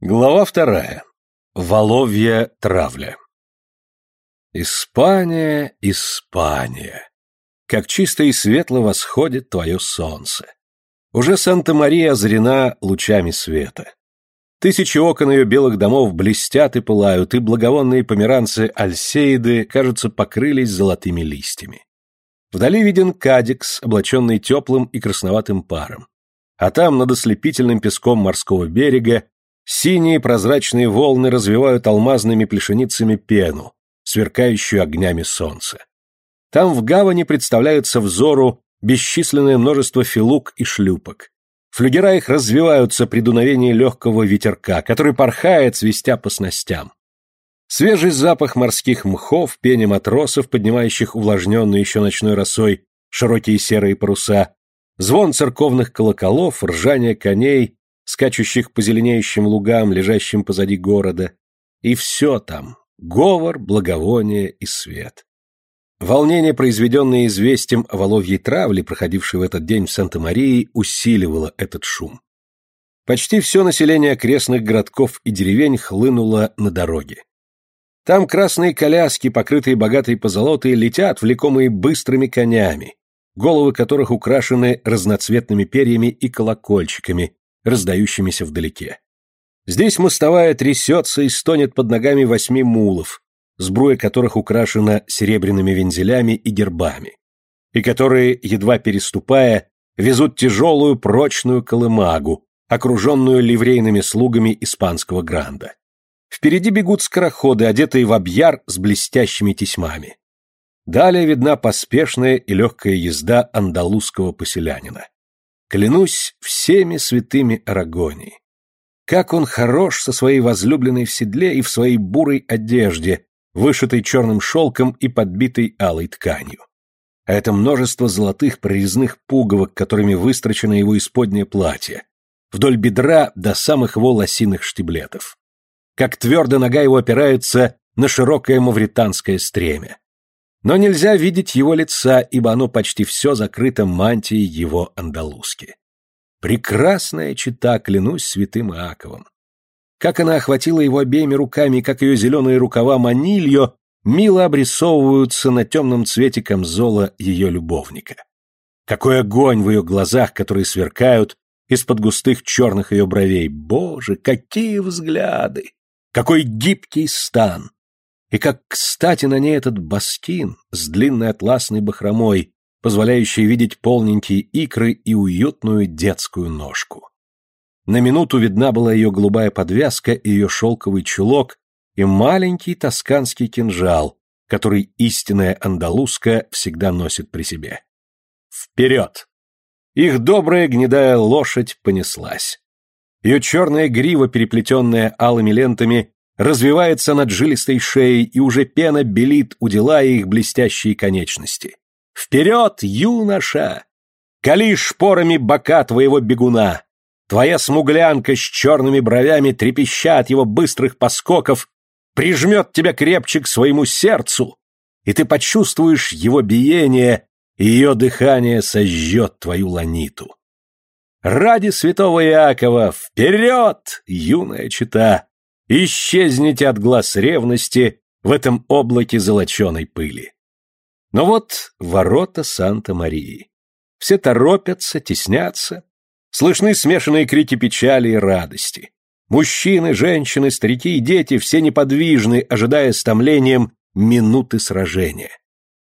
Глава вторая. Воловья травля. Испания, Испания. Как чисто и светло восходит твое солнце. Уже Санта-Мария озарена лучами света. Тысячи окон ее белых домов блестят и пылают, и благовонные померанцы Альсеиды, кажется, покрылись золотыми листьями. Вдали виден кадикс, облаченный теплым и красноватым паром. А там, над ослепительным песком морского берега, Синие прозрачные волны развивают алмазными плешеницами пену, сверкающую огнями солнца. Там в гавани представляются взору бесчисленное множество филук и шлюпок. Флюгера их развиваются при дуновении легкого ветерка, который порхает, свистя по снастям. Свежий запах морских мхов, пение матросов, поднимающих увлажненную еще ночной росой широкие серые паруса, звон церковных колоколов, ржание коней, скачущих по зеленеющим лугам, лежащим позади города. И все там — говор, благовоние и свет. Волнение, произведенное известием о воловьей травле, проходившей в этот день в Санта-Марии, усиливало этот шум. Почти все население окрестных городков и деревень хлынуло на дороге. Там красные коляски, покрытые богатой позолотой, летят, влекомые быстрыми конями, головы которых украшены разноцветными перьями и колокольчиками, раздающимися вдалеке. Здесь мостовая трясется и стонет под ногами восьми мулов, сбруя которых украшена серебряными вензелями и гербами, и которые, едва переступая, везут тяжелую прочную колымагу, окруженную ливрейными слугами испанского гранда. Впереди бегут скороходы, одетые в объяр с блестящими тесьмами. Далее видна поспешная и легкая езда андалузского поселянина. Клянусь всеми святыми Арагонии. Как он хорош со своей возлюбленной в седле и в своей бурой одежде, вышитой черным шелком и подбитой алой тканью. А это множество золотых прорезных пуговок, которыми выстрочено его исподнее платье, вдоль бедра до самых его штиблетов. Как твердо нога его опирается на широкое мавританское стремя но нельзя видеть его лица, ибо оно почти все закрыто мантией его андалузки. Прекрасная чита, клянусь святым Иаковом. Как она охватила его обеими руками, как ее зеленые рукава манильо мило обрисовываются на темном цвете камзола ее любовника. Какой огонь в ее глазах, которые сверкают из-под густых черных ее бровей. Боже, какие взгляды! Какой гибкий стан! И как кстати на ней этот баскин с длинной атласной бахромой, позволяющий видеть полненькие икры и уютную детскую ножку. На минуту видна была ее голубая подвязка и ее шелковый чулок и маленький тосканский кинжал, который истинная андалузка всегда носит при себе. Вперед! Их добрая гнедая лошадь понеслась. Ее черная грива, переплетенная алыми лентами, развивается над жилистой шеей, и уже пена белит, уделая их блестящие конечности. Вперед, юноша! Кали шпорами бока твоего бегуна! Твоя смуглянка с черными бровями трепеща от его быстрых поскоков, прижмет тебя крепче к своему сердцу, и ты почувствуешь его биение, и ее дыхание сожжет твою ланиту. Ради святого Иакова, вперед, юная чита! Исчезните от глаз ревности в этом облаке золоченой пыли. Но вот ворота Санта-Марии. Все торопятся, теснятся. Слышны смешанные крики печали и радости. Мужчины, женщины, старики и дети все неподвижны, ожидая с томлением минуты сражения.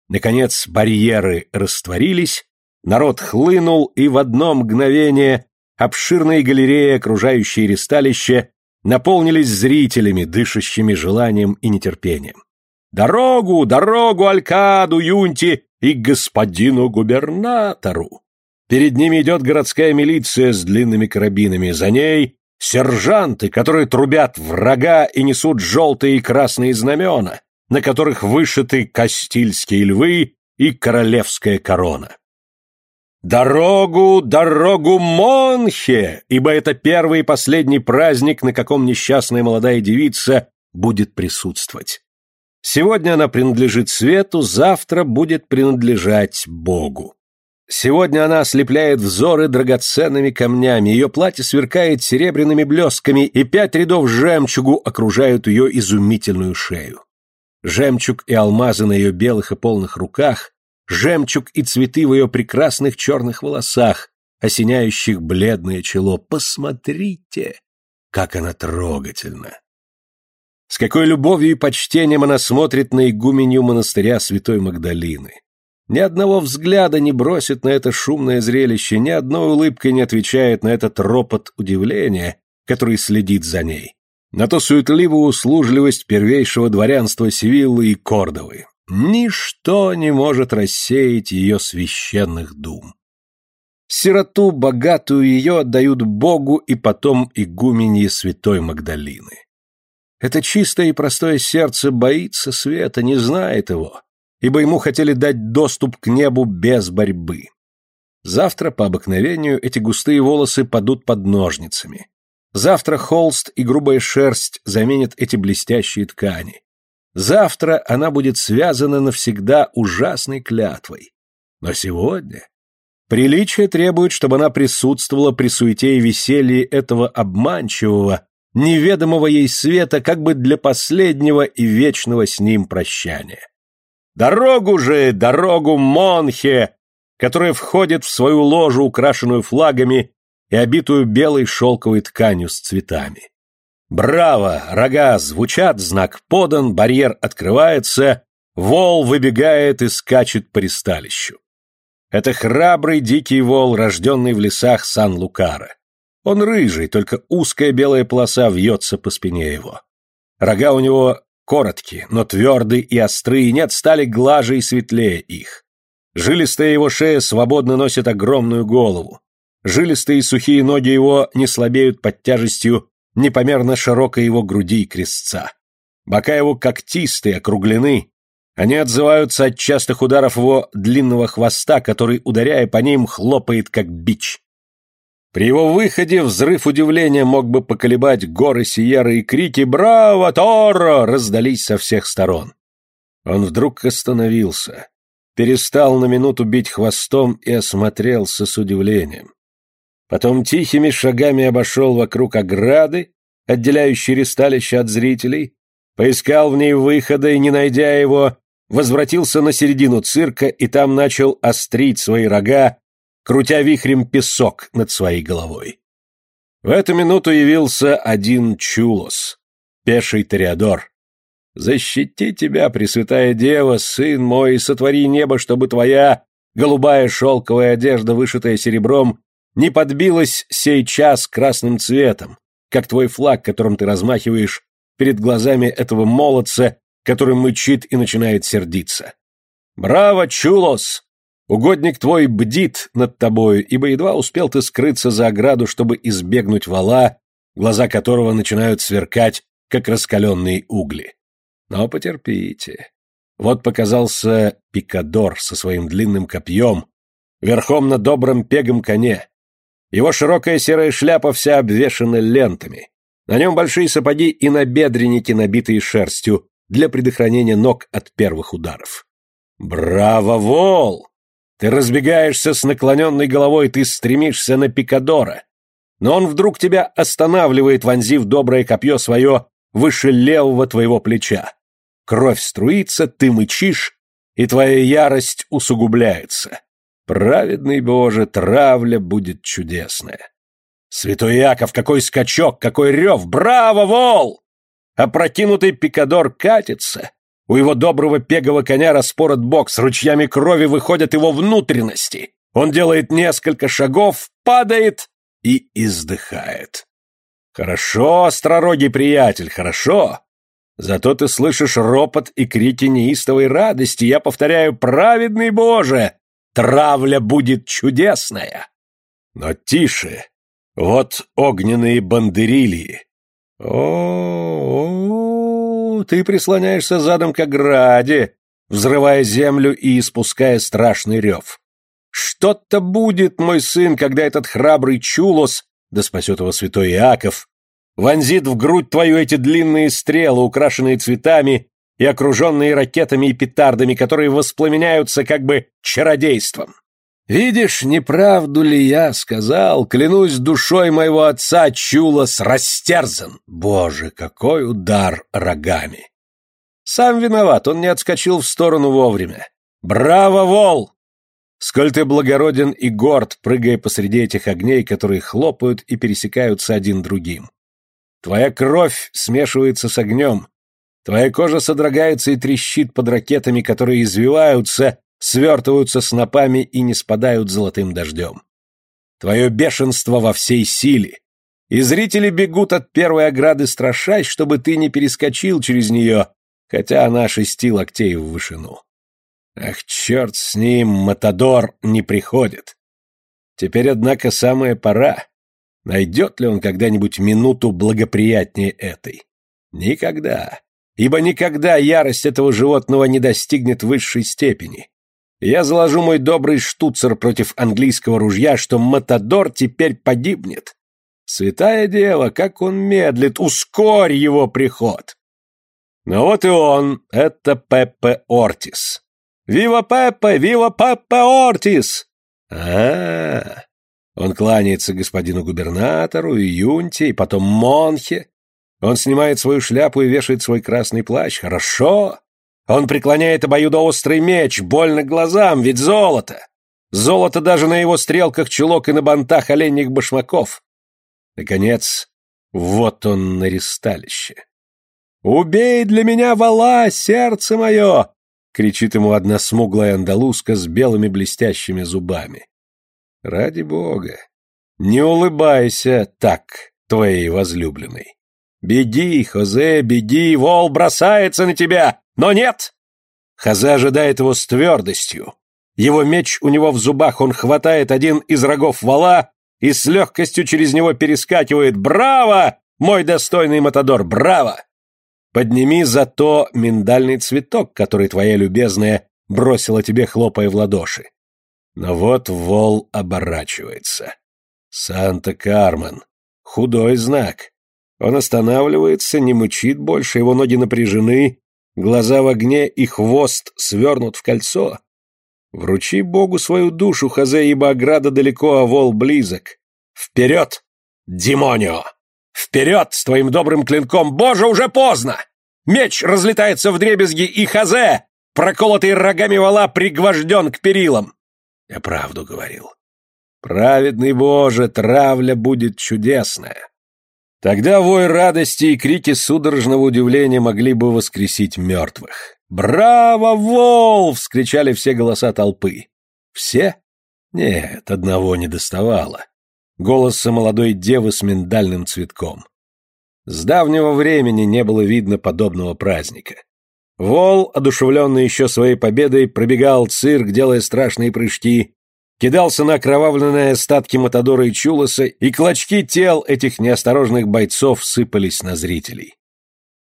Наконец барьеры растворились, народ хлынул, и в одно мгновение обширные галереи, окружающие ресталище, наполнились зрителями, дышащими желанием и нетерпением. «Дорогу, дорогу Алькаду, Юнти и господину губернатору!» Перед ними идет городская милиция с длинными карабинами, за ней сержанты, которые трубят врага и несут желтые и красные знамена, на которых вышиты кастильские львы и королевская корона. Дорогу, дорогу Монхе, ибо это первый и последний праздник, на каком несчастная молодая девица будет присутствовать. Сегодня она принадлежит свету, завтра будет принадлежать Богу. Сегодня она ослепляет взоры драгоценными камнями, ее платье сверкает серебряными блесками, и пять рядов жемчугу окружают ее изумительную шею. Жемчуг и алмазы на ее белых и полных руках, жемчуг и цветы в ее прекрасных черных волосах, осеняющих бледное чело. Посмотрите, как она трогательна! С какой любовью и почтением она смотрит на игуменью монастыря Святой Магдалины. Ни одного взгляда не бросит на это шумное зрелище, ни одной улыбкой не отвечает на этот ропот удивления, который следит за ней. На то суетливую услужливость первейшего дворянства Севиллы и Кордовы. Ничто не может рассеять ее священных дум. Сироту богатую ее отдают Богу и потом игуменье святой Магдалины. Это чистое и простое сердце боится света, не знает его, ибо ему хотели дать доступ к небу без борьбы. Завтра, по обыкновению, эти густые волосы падут под ножницами. Завтра холст и грубая шерсть заменят эти блестящие ткани. Завтра она будет связана навсегда ужасной клятвой. Но сегодня Приличие требует, чтобы она присутствовала при суете и веселье этого обманчивого, неведомого ей света, как бы для последнего и вечного с ним прощания. Дорогу же, дорогу Монхе, которая входит в свою ложу, украшенную флагами и обитую белой шелковой тканью с цветами. Браво! Рога звучат, знак подан, барьер открывается, вол выбегает и скачет по ристалищу. Это храбрый дикий вол, рожденный в лесах Сан-Лукара. Он рыжий, только узкая белая полоса вьется по спине его. Рога у него короткие, но твердые и острые, нет стали глаже и светлее их. Жилистая его шея свободно носит огромную голову. Жилистые и сухие ноги его не слабеют под тяжестью непомерно широкой его груди и крестца. Бока его когтистые, округлены, они отзываются от частых ударов его длинного хвоста, который, ударяя по ним, хлопает как бич. При его выходе взрыв удивления мог бы поколебать горы Сиеры и крики «Браво, Торо!» раздались со всех сторон. Он вдруг остановился, перестал на минуту бить хвостом и осмотрелся с удивлением. Потом тихими шагами обошел вокруг ограды, отделяющей ресталище от зрителей, поискал в ней выхода и, не найдя его, возвратился на середину цирка и там начал острить свои рога, крутя вихрем песок над своей головой. В эту минуту явился один Чулос, пеший Тореадор. «Защити тебя, Пресвятая Дева, сын мой, сотвори небо, чтобы твоя голубая шелковая одежда, вышитая серебром, не подбилась сей час красным цветом, как твой флаг, которым ты размахиваешь перед глазами этого молодца, который мычит и начинает сердиться. «Браво, Чулос! Угодник твой бдит над тобою, ибо едва успел ты скрыться за ограду, чтобы избегнуть вала, глаза которого начинают сверкать, как раскаленные угли. Но потерпите. Вот показался пикадор со своим длинным копьем, верхом на добром пегом коне. Его широкая серая шляпа вся обвешана лентами. На нем большие сапоги и набедренники, набитые шерстью, для предохранения ног от первых ударов. «Браво, Вол! Ты разбегаешься с наклоненной головой, ты стремишься на Пикадора. Но он вдруг тебя останавливает, вонзив доброе копье свое выше левого твоего плеча. Кровь струится, ты мычишь, и твоя ярость усугубляется. Праведный Боже, травля будет чудесная. Святой Яков, какой скачок, какой рев! Браво, Вол! Опрокинутый пикадор катится. У его доброго пегого коня распорот бок, с ручьями крови выходят его внутренности. Он делает несколько шагов, падает и издыхает. Хорошо, остророгий приятель, хорошо. Зато ты слышишь ропот и крики неистовой радости. Я повторяю, праведный Боже, травля будет чудесная. Но тише, вот огненные бандерильи. О, -о, -о, ты прислоняешься задом к ограде, взрывая землю и испуская страшный рев. Что-то будет, мой сын, когда этот храбрый Чулос, да спасет его святой Иаков, вонзит в грудь твою эти длинные стрелы, украшенные цветами и окруженные ракетами и петардами, которые воспламеняются как бы чародейством. Видишь, неправду ли я сказал, клянусь душой моего отца, Чулос растерзан. Боже, какой удар рогами! Сам виноват, он не отскочил в сторону вовремя. Браво, вол! Сколь ты благороден и горд, прыгая посреди этих огней, которые хлопают и пересекаются один другим. Твоя кровь смешивается с огнем, твоя кожа содрогается и трещит под ракетами, которые извиваются, свертываются снопами и не спадают золотым дождем. Твое бешенство во всей силе, и зрители бегут от первой ограды страшась, чтобы ты не перескочил через нее, хотя она шести локтей в вышину. Ах, черт с ним, Матадор не приходит. Теперь, однако, самая пора. Найдет ли он когда-нибудь минуту благоприятнее этой? Никогда. Ибо никогда ярость этого животного не достигнет высшей степени. Я заложу мой добрый штуцер против английского ружья, что Матадор теперь погибнет. Святая дева, как он медлит, ускорь его приход. Но вот и он, это Пеппе Ортис. «Вива Пеппе! Вива Пеппе Ортис!» а, -а, -а. Он кланяется господину губернатору и юнте, и потом Монхе. Он снимает свою шляпу и вешает свой красный плащ. Хорошо. Он преклоняет обоюдоострый меч, больно глазам, ведь золото. Золото даже на его стрелках чулок и на бантах оленьих башмаков. Наконец, вот он на ристалище. «Убей для меня вала, сердце мое!» — кричит ему одна смуглая андалузка с белыми блестящими зубами. «Ради бога! Не улыбайся так твоей возлюбленной! Беги, Хозе, беги, вол бросается на тебя! Но нет!» Хозе ожидает его с твердостью. Его меч у него в зубах, он хватает один из рогов вала и с легкостью через него перескакивает. «Браво, мой достойный Матадор, браво!» Подними зато миндальный цветок, который твоя любезная бросила тебе, хлопая в ладоши. Но вот вол оборачивается. Санта-Кармен. Худой знак. Он останавливается, не мычит больше, его ноги напряжены, глаза в огне и хвост свернут в кольцо. Вручи Богу свою душу, Хазе, ибо ограда далеко, а вол близок. Вперед, Димонио! Вперед с твоим добрым клинком! Боже, уже поздно! Меч разлетается в дребезги, и Хазе, проколотый рогами вала, пригвожден к перилам. Я правду говорил. Праведный Боже, травля будет чудесная. Тогда вой радости и крики судорожного удивления могли бы воскресить мертвых. «Браво, Вол!» — вскричали все голоса толпы. «Все?» Нет, одного не доставало голоса молодой девы с миндальным цветком. С давнего времени не было видно подобного праздника. Вол, одушевленный еще своей победой, пробегал цирк, делая страшные прыжки, кидался на окровавленные остатки Матадора и Чулоса, и клочки тел этих неосторожных бойцов сыпались на зрителей.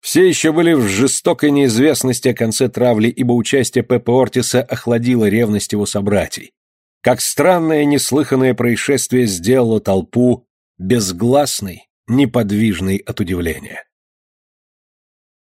Все еще были в жестокой неизвестности о конце травли, ибо участие Пепе Ортиса охладило ревность его собратьей как странное неслыханное происшествие сделало толпу безгласной, неподвижной от удивления.